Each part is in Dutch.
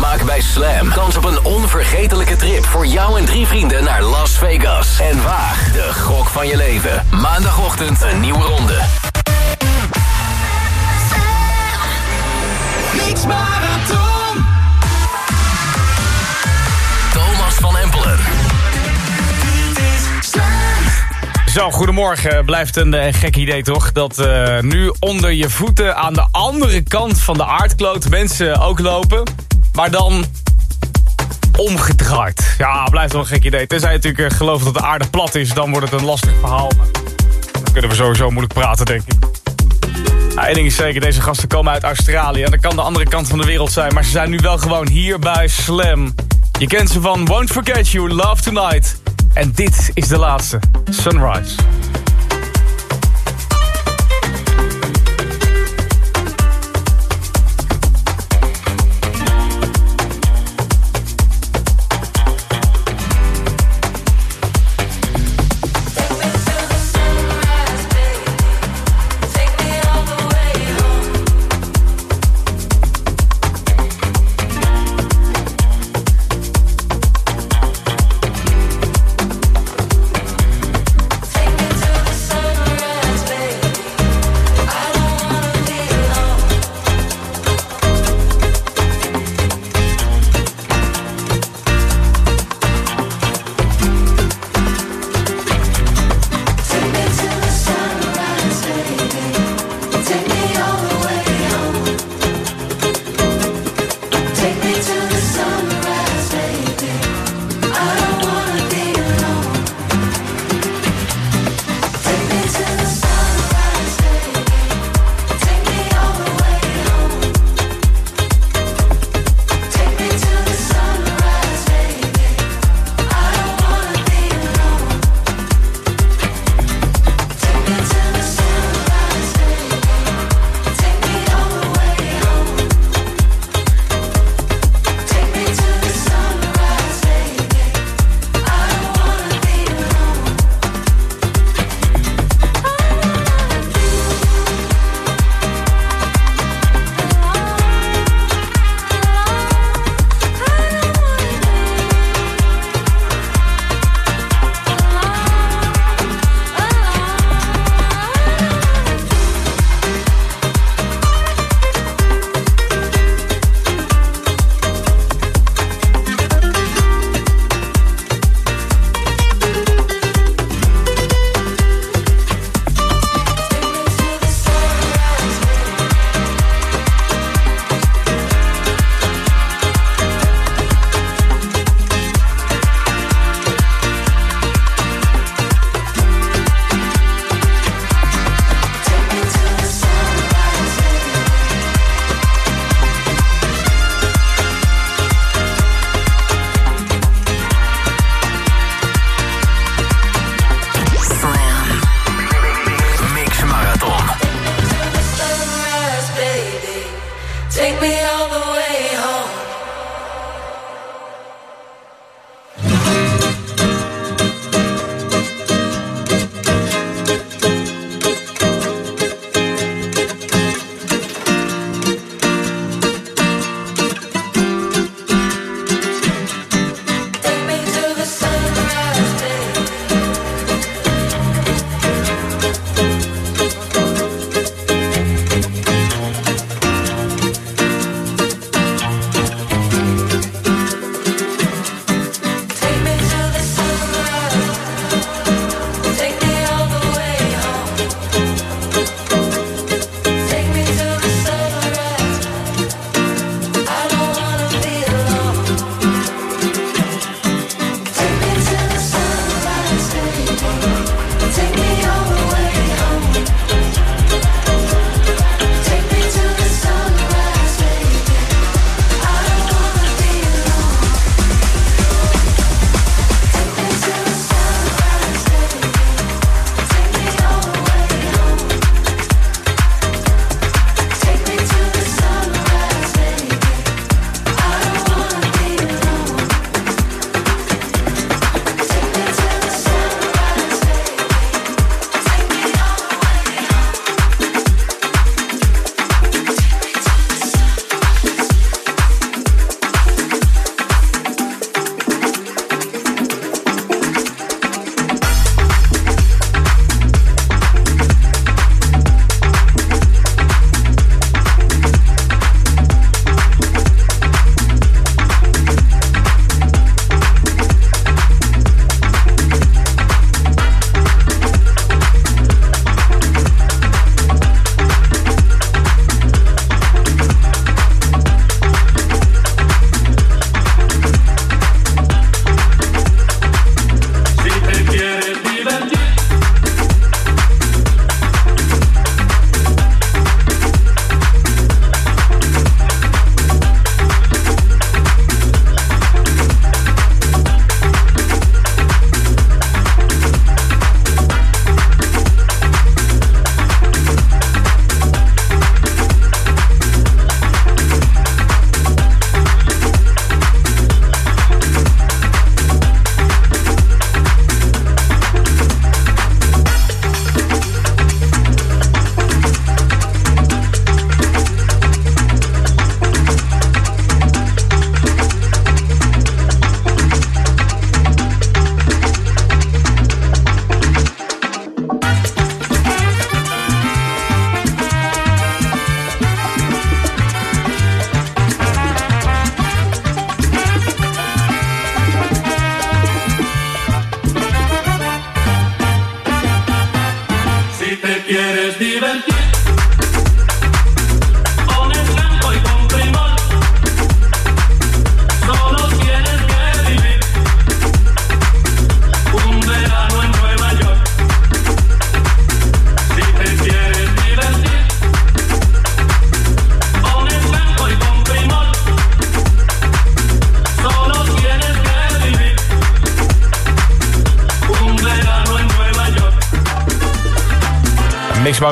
Maak bij Slam kans op een onvergetelijke trip voor jou en drie vrienden naar Las Vegas. En waag de gok van je leven. Maandagochtend een nieuwe ronde. Mix Marathon. Thomas van Empelen. Zo, goedemorgen. Blijft een eh, gek idee toch? Dat eh, nu onder je voeten aan de andere kant van de aardkloot mensen ook lopen. Maar dan omgedraaid. Ja, blijft wel een gek idee. Tenzij je natuurlijk eh, gelooft dat de aarde plat is, dan wordt het een lastig verhaal. Maar dan kunnen we sowieso moeilijk praten, denk ik. Nou, Eén ding is zeker, deze gasten komen uit Australië. En dat kan de andere kant van de wereld zijn. Maar ze zijn nu wel gewoon hier bij Slam. Je kent ze van Won't Forget You, Love Tonight. En dit is de laatste, Sunrise.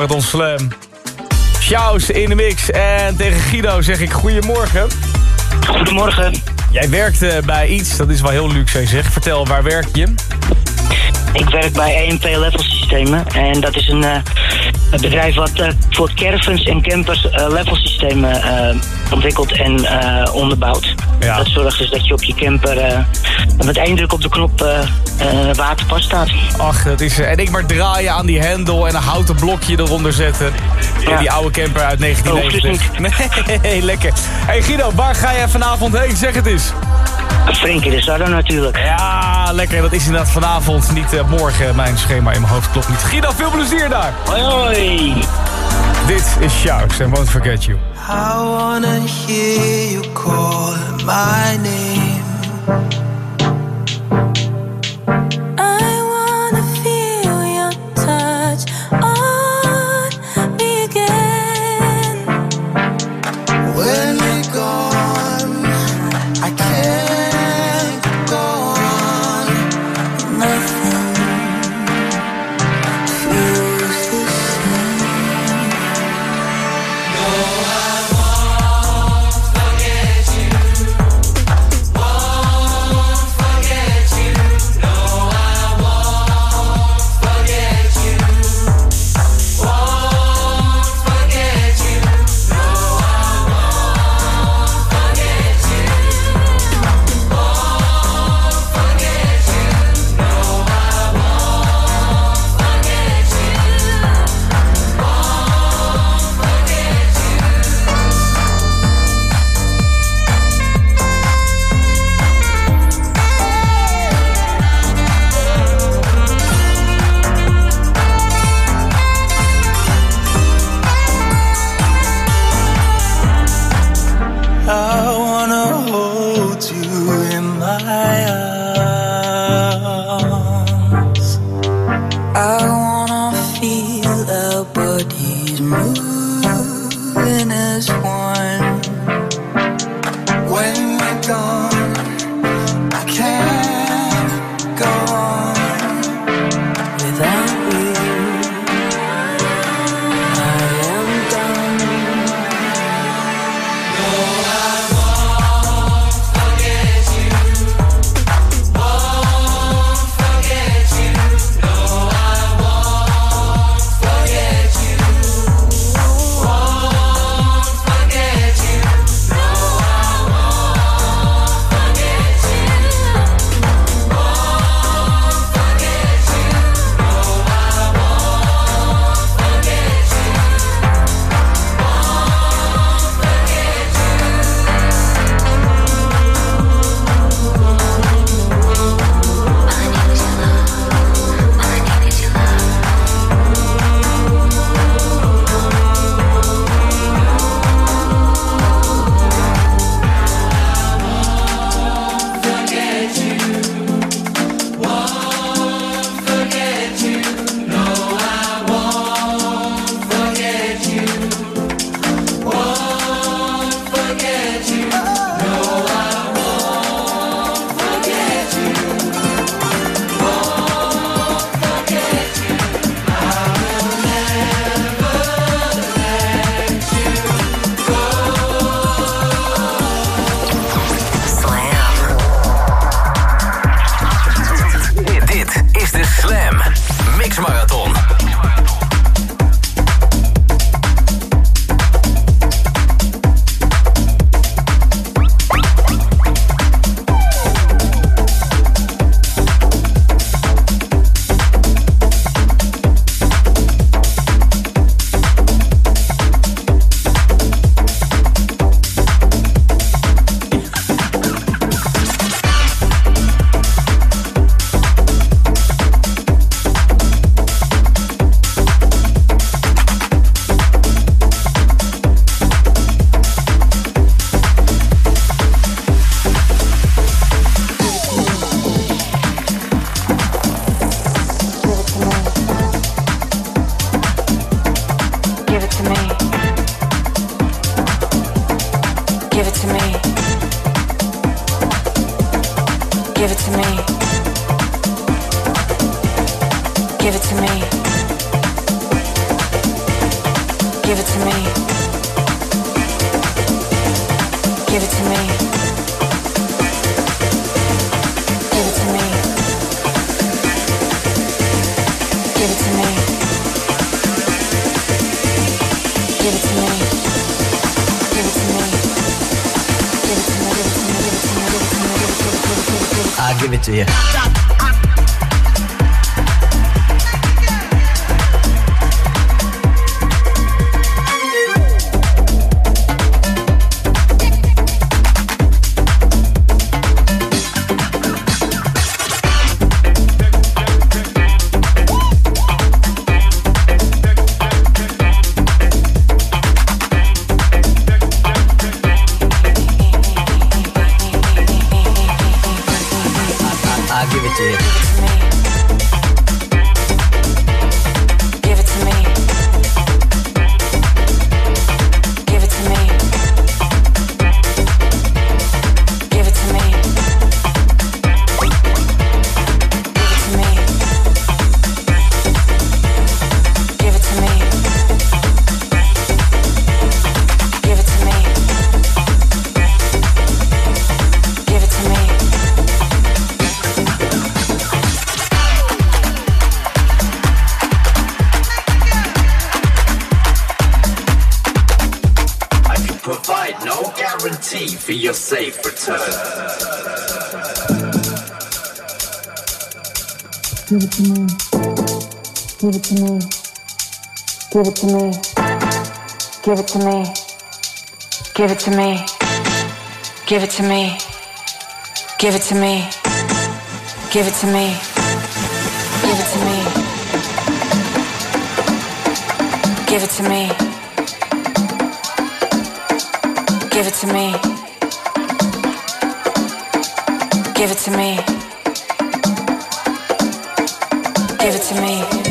Marathon Slam. Sjaus in de mix. En tegen Guido zeg ik goedemorgen. Goedemorgen. Jij werkt eh, bij iets, dat is wel heel luxe zeg. Vertel, waar werk je? Ik werk bij EMP Level Systemen. En dat is een, uh, een bedrijf wat uh, voor caravans en campers uh, level systemen ontwikkelt en onderbouwt. Ja. Dat zorgt dus dat je op je camper met één druk op de knop waterpas staat. Ach, dat is... En ik maar draaien aan die hendel en een houten blokje eronder zetten. Ja. Die oude camper uit 1990. Nee, lekker. Hey Guido, waar ga jij vanavond heen? Zeg het eens. Frenkie de Sardo natuurlijk. Ja, lekker. Dat is inderdaad vanavond, niet uh, morgen. Mijn schema in mijn hoofd klopt niet. Guido, veel plezier daar. Hoi, hoi. Dit is Shouts en Won't Forget You. I wanna hear you call my name. Give it to me. Give it to me. Give it to me. Give it to me. Give it to me. Give it to me. Give it to me. Give it to me. Give it to me. Give it to me. Give it to me.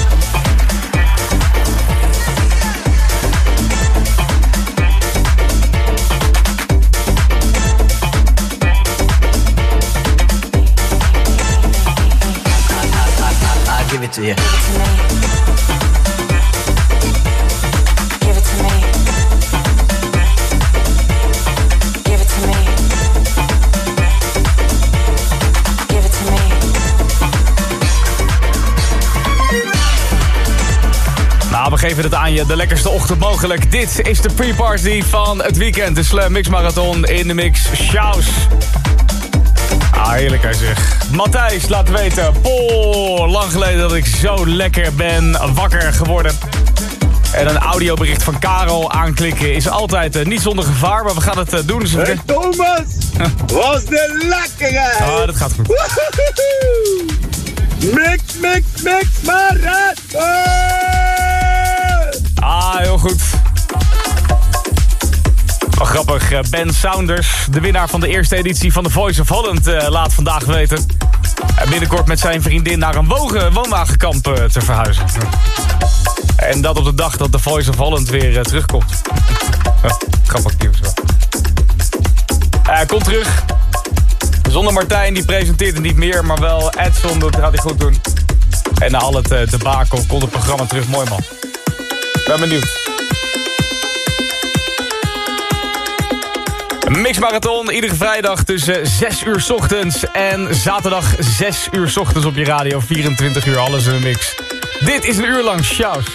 Nou, we geven het aan je de lekkerste ochtend mogelijk. Dit is de pre-party van het weekend. De Slam Mix Marathon in de mix. Shows. Ah, heerlijk hij zegt. Matthijs laat weten. Poh, lang geleden dat ik zo lekker ben wakker geworden. En een audiobericht van Karel aanklikken is altijd eh, niet zonder gevaar. Maar we gaan het eh, doen. Dus we- Hey Thomas, was de lekkere! Ah, dat gaat goed. Woehoehoe. Mix, mix, mix, marathon! Grappig, eh, Ben Saunders, de winnaar van de eerste editie van The Voice of Holland, eh, laat vandaag weten. binnenkort met zijn vriendin naar een wogen woonwagenkamp eh, te verhuizen. En dat op de dag dat The Voice of Holland weer terugkomt. Grappig nieuws wel. Hij komt terug. Zonder Martijn, die presenteert het niet meer, maar wel Edson, dat gaat hij goed doen. En na al het debakel komt het programma terug. Mooi man. Ben benieuwd. Een mixmarathon, iedere vrijdag tussen 6 uur ochtends en zaterdag 6 uur ochtends op je radio. 24 uur, alles in een mix. Dit is een uur lang shows.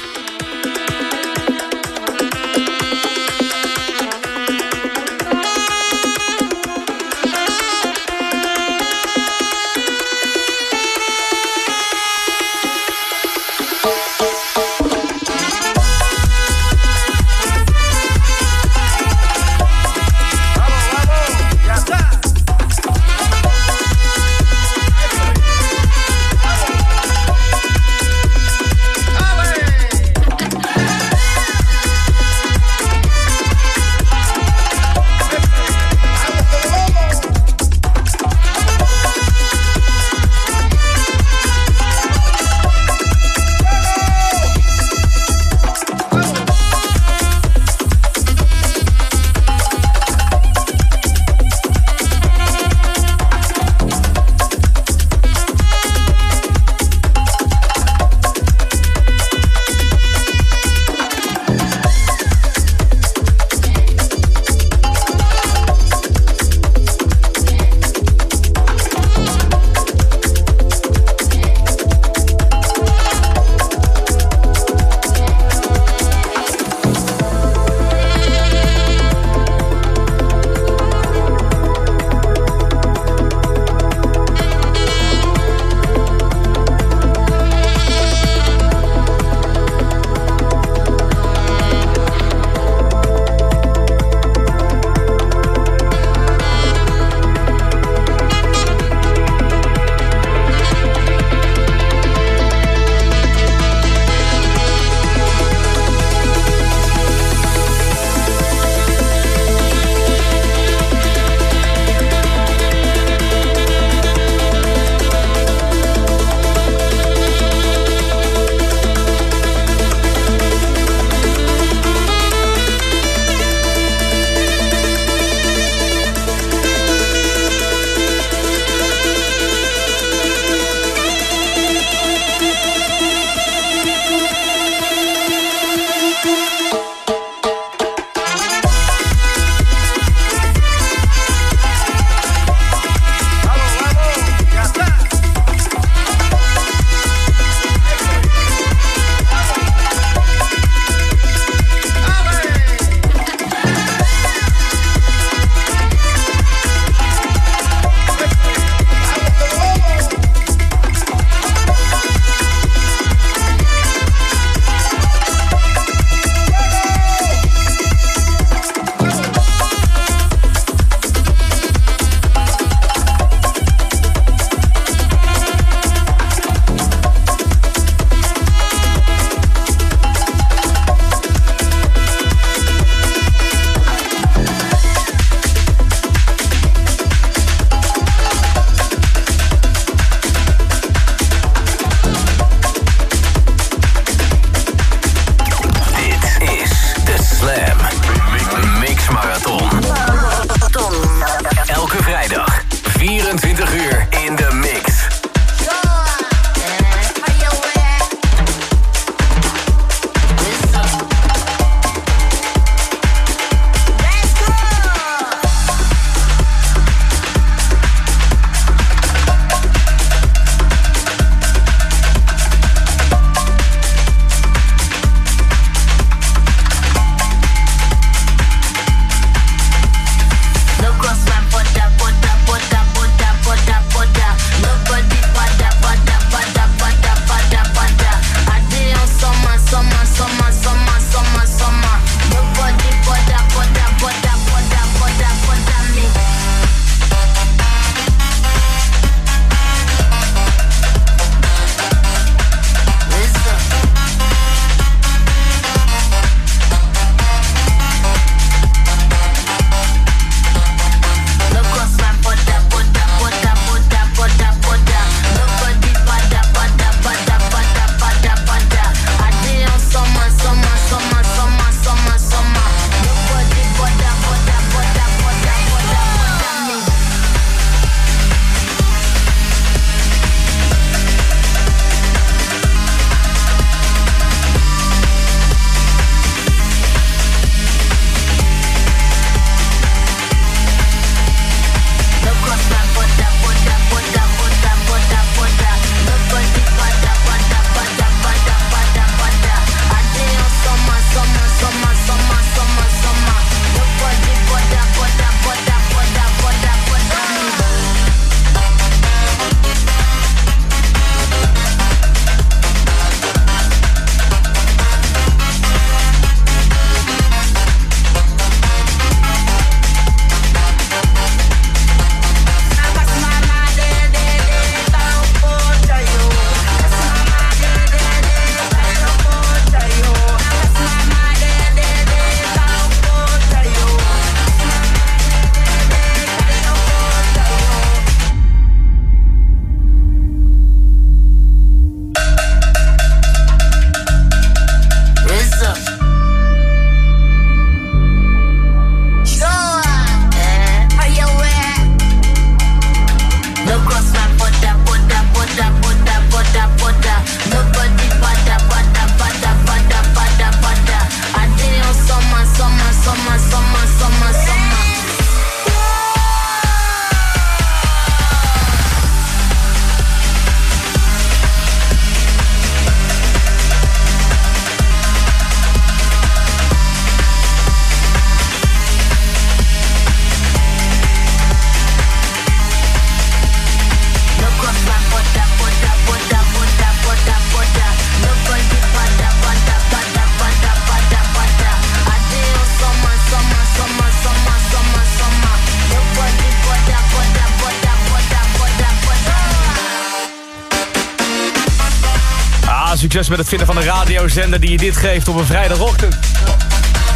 Met het vinden van een radiozender die je dit geeft op een vrijdagochtend.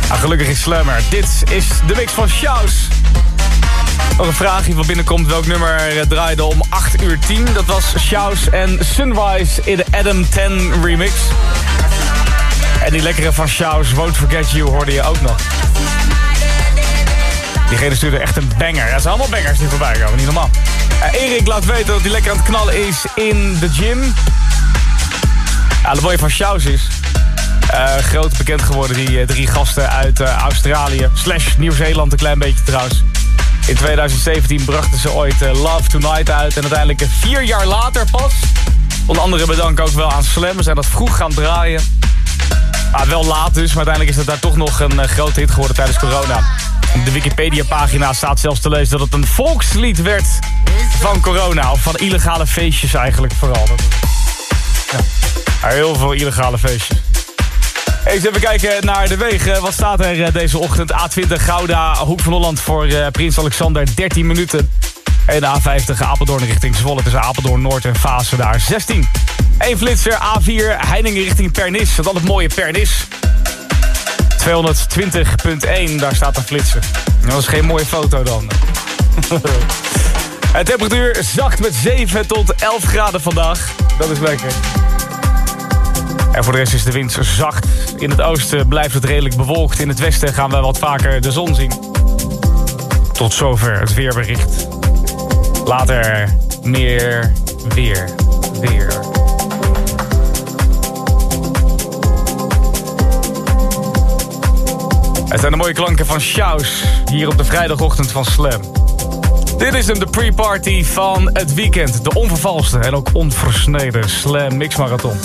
Ah, gelukkig is Slammer. Dit is de mix van Shouse. Nog een vraagje wat binnenkomt. Welk nummer eh, draaide om 8 uur 10? Dat was Shouse en Sunrise in de Adam 10 remix. En die lekkere van Shouse, Won't Forget You, hoorde je ook nog. Diegene stuurde echt een banger. Ja, het zijn allemaal bangers die voorbij komen, niet normaal. Uh, Erik laat weten dat hij lekker aan het knallen is in de gym. Ja, de mooie van Shouse is... Uh, groot bekend geworden, die uh, drie gasten uit uh, Australië. Slash Nieuw-Zeeland een klein beetje trouwens. In 2017 brachten ze ooit Love Tonight uit. En uiteindelijk vier jaar later pas... Onder andere bedanken ook wel aan Slam. We zijn dat vroeg gaan draaien. Ah, wel laat dus, maar uiteindelijk is het daar toch nog een grote hit geworden tijdens corona. De Wikipedia-pagina staat zelfs te lezen dat het een volkslied werd van corona. Of van illegale feestjes eigenlijk vooral. Ja. Heel veel illegale feestjes. Eens even kijken naar de wegen. Wat staat er deze ochtend? A20 Gouda, Hoek van Holland voor uh, Prins Alexander, 13 minuten. En de A50 Apeldoorn richting Zwolle tussen Apeldoorn Noord en Fase daar 16. Eén flitser A4 Heiningen richting Pernis. Dat het mooie Pernis. 220.1, daar staat een flitser. Dat is geen mooie foto dan. de temperatuur zacht met 7 tot 11 graden vandaag. Dat is lekker. En voor de rest is de wind zacht. In het oosten blijft het redelijk bewolkt. In het westen gaan we wat vaker de zon zien. Tot zover het weerbericht. Later meer weer. Weer. Het zijn de mooie klanken van Shouse. Hier op de vrijdagochtend van Slam. Dit is hem, de pre-party van het weekend. De onvervalste en ook onversneden Slam Mix Marathon.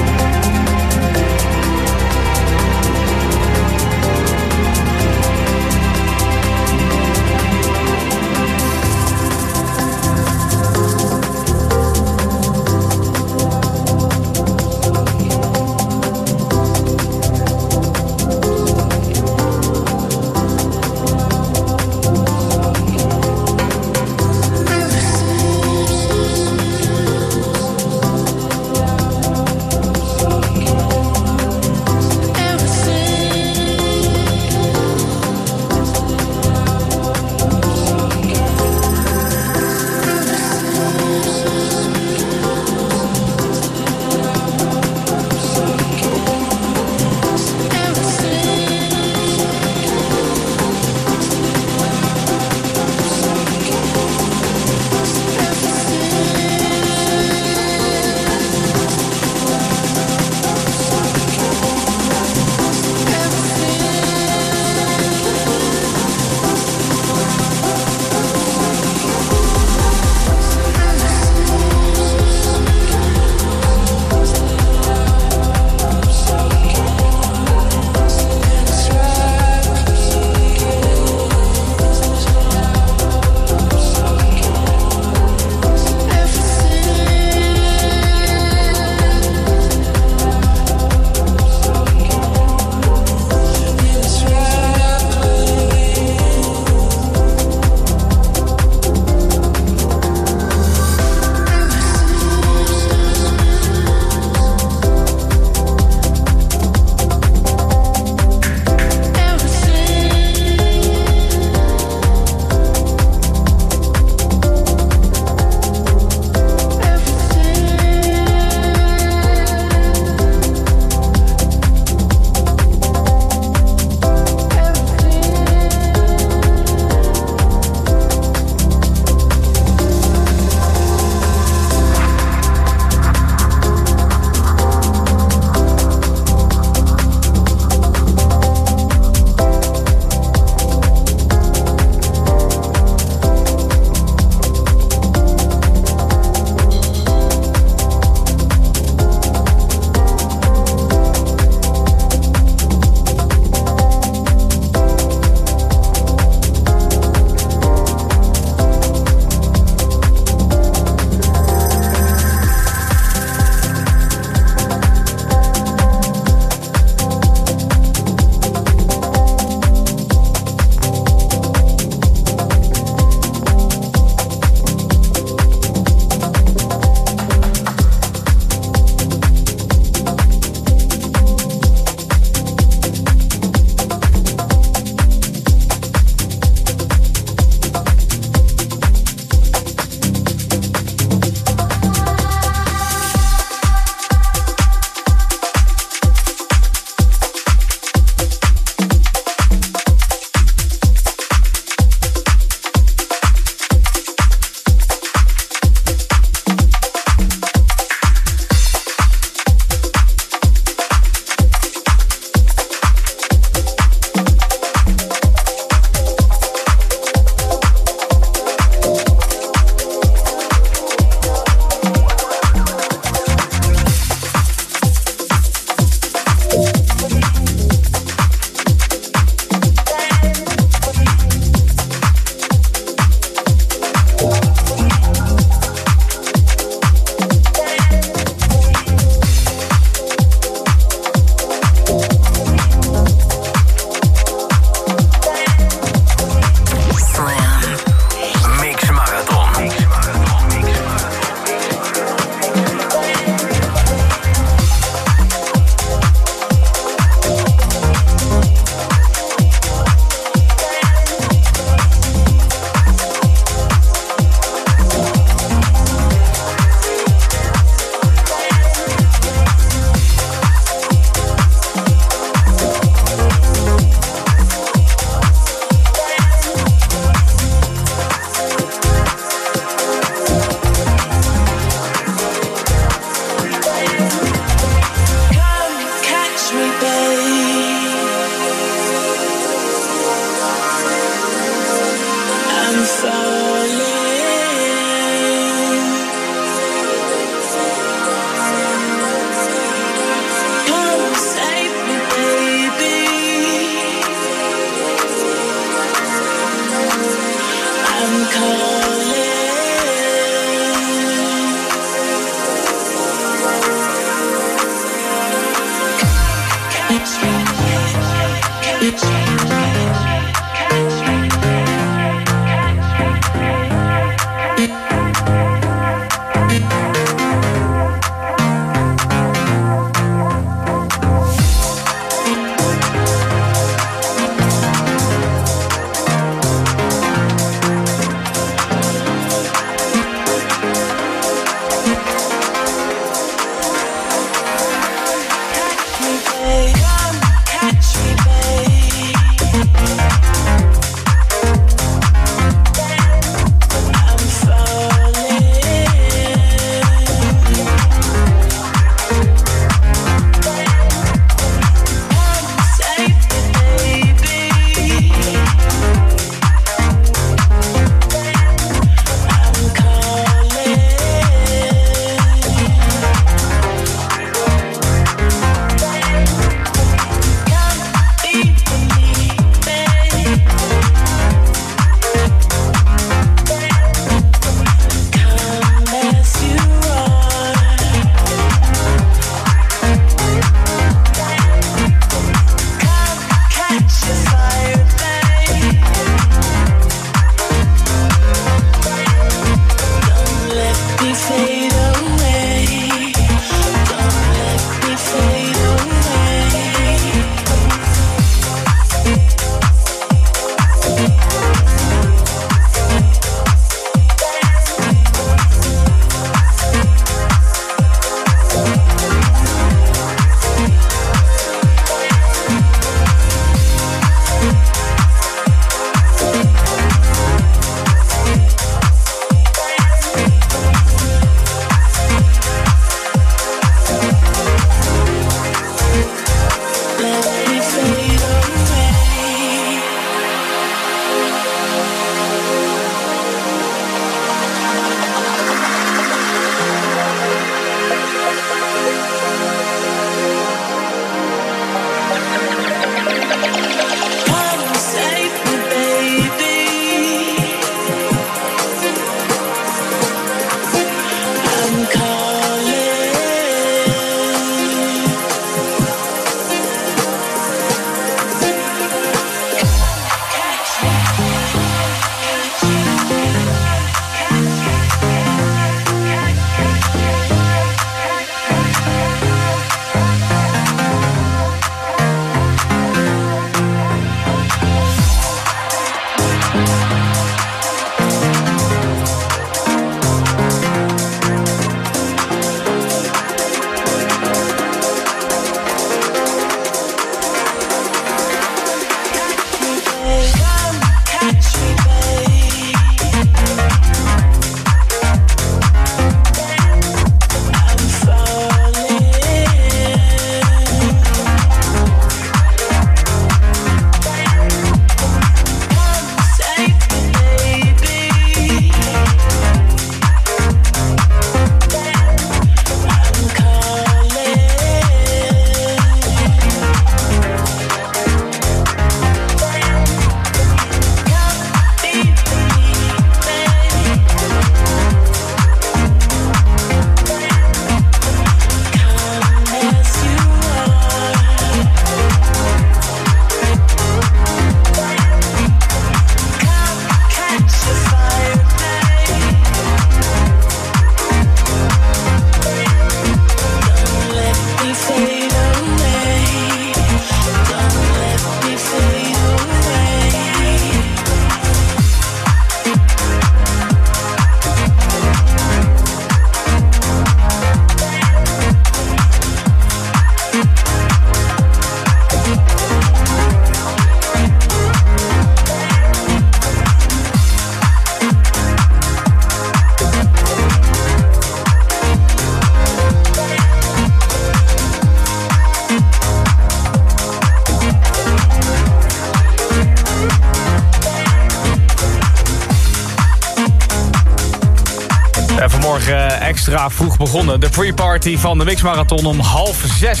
Extra vroeg begonnen. De pre-party van de Mixmarathon om half zes.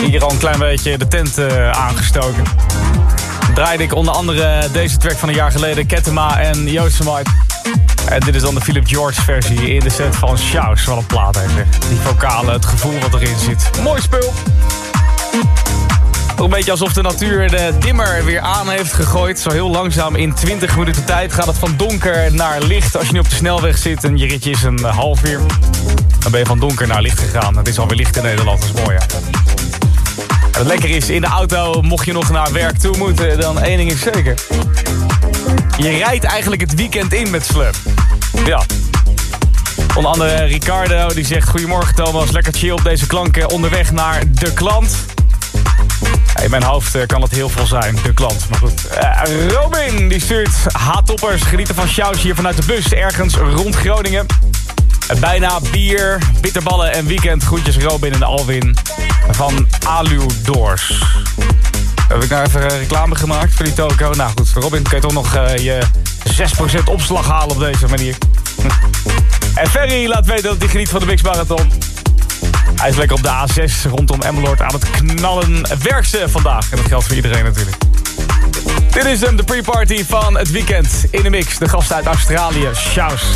Hier al een klein beetje de tent uh, aangestoken. Draaide ik onder andere deze track van een jaar geleden... Ketema en Yosemite. En dit is dan de Philip George versie in de set van Shouse. Wat een plaat heeft, Die vocalen, het gevoel wat erin zit. Mooi spul. Een beetje alsof de natuur de dimmer weer aan heeft gegooid. Zo heel langzaam in 20 minuten tijd gaat het van donker naar licht. Als je nu op de snelweg zit en je ritje is een half uur... dan ben je van donker naar licht gegaan. Het is alweer licht in Nederland, dat is mooi hè. En het lekker is, in de auto, mocht je nog naar werk toe moeten... dan één ding is zeker. Je rijdt eigenlijk het weekend in met Slum. Ja. Onder andere Ricardo, die zegt... Goedemorgen Thomas, lekker chill op deze klanken onderweg naar de klant... In mijn hoofd eh, kan het heel veel zijn, de klant. Maar goed. Uh, Robin, die stuurt haattoppers. Genieten van Sjous hier vanuit de bus. Ergens rond Groningen. Uh, bijna bier, bitterballen en weekend. Groetjes Robin en Alwin van Alu Doors. Heb ik nou even reclame gemaakt voor die toko? Nou goed, Robin, kun je toch nog je 6% opslag halen op deze manier. en Ferry laat weten dat hij geniet van de Mix Marathon. Hij is lekker op de A6 rondom Emmeloord aan het knallen. Werk ze vandaag. En dat geldt voor iedereen natuurlijk. Dit is hem, de pre-party van het weekend. In de mix, de gast uit Australië, Shouse.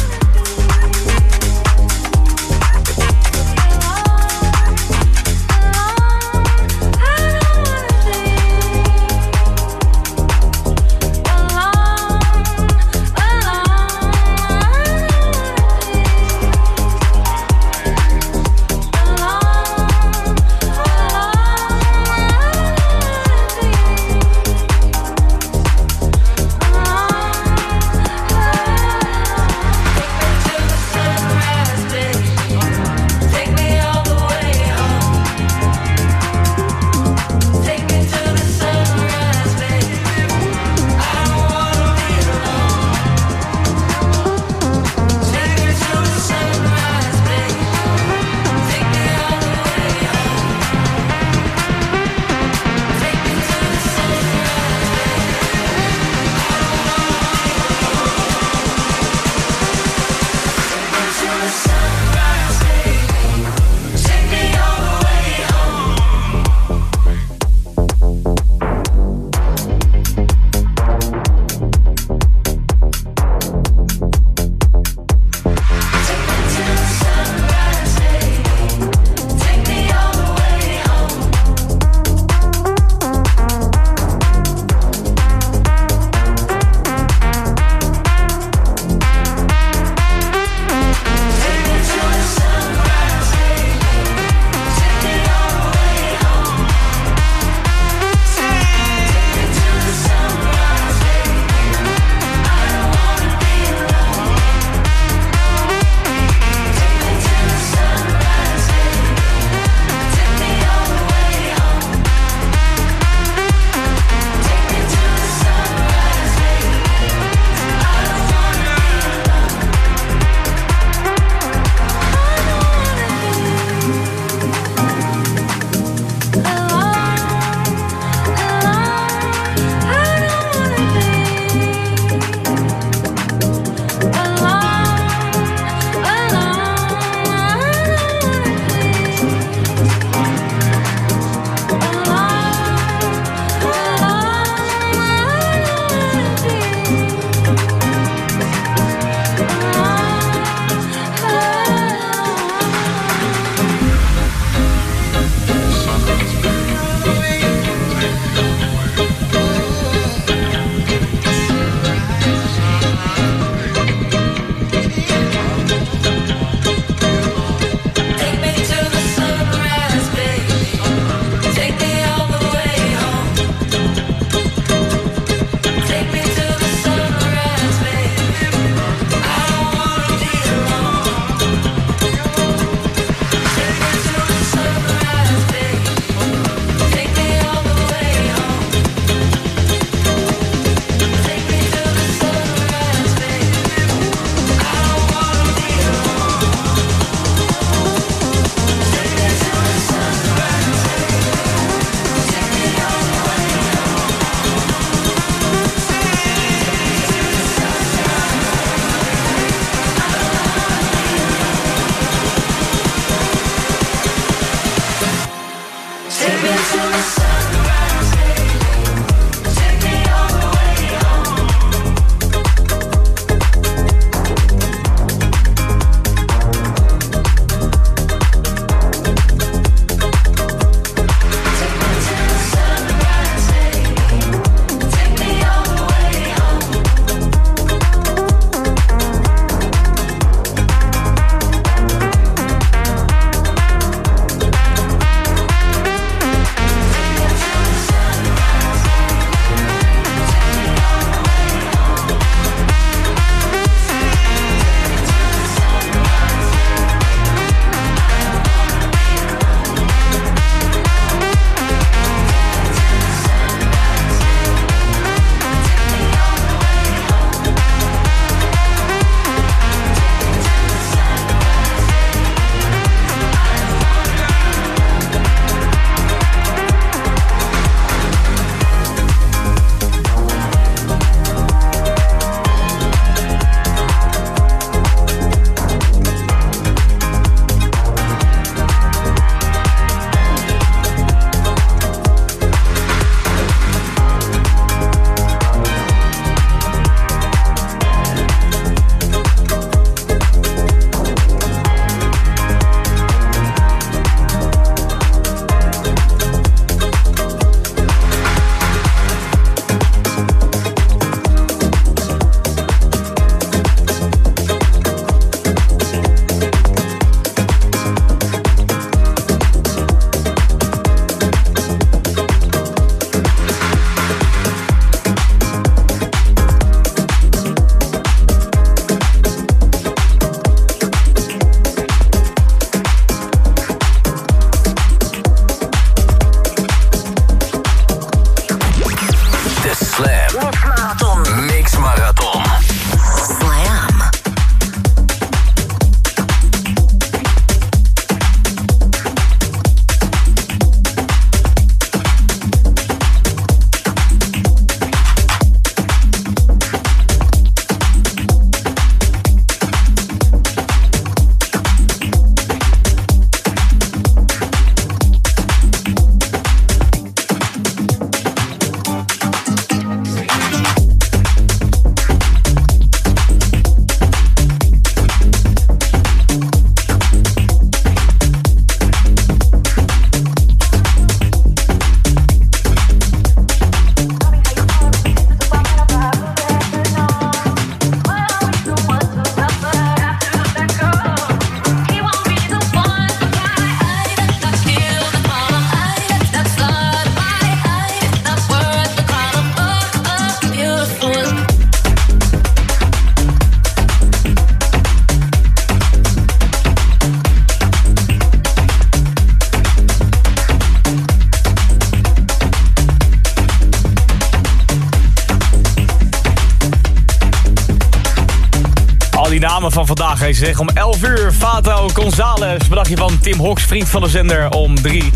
Van vandaag eens zeg. Om 11 uur Fato González. Bedachtje van Tim Hox, vriend van de zender, om 3.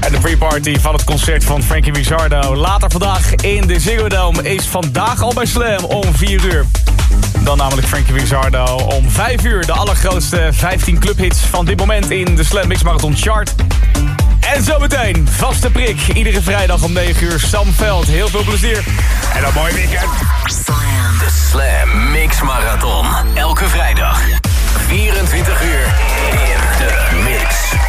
En de pre-party van het concert van Frankie Wizardo. Later vandaag in de Ziggo Dome is vandaag al bij Slam om 4 uur. Dan namelijk Frankie Wizardo om 5 uur. De allergrootste 15 clubhits van dit moment in de Slam Mix Marathon Chart. En zometeen, vaste prik. Iedere vrijdag om 9 uur, Sam Veld. Heel veel plezier. En een mooi weekend. De Slam Mix Marathon. Elke vrijdag. 24 uur in de mix.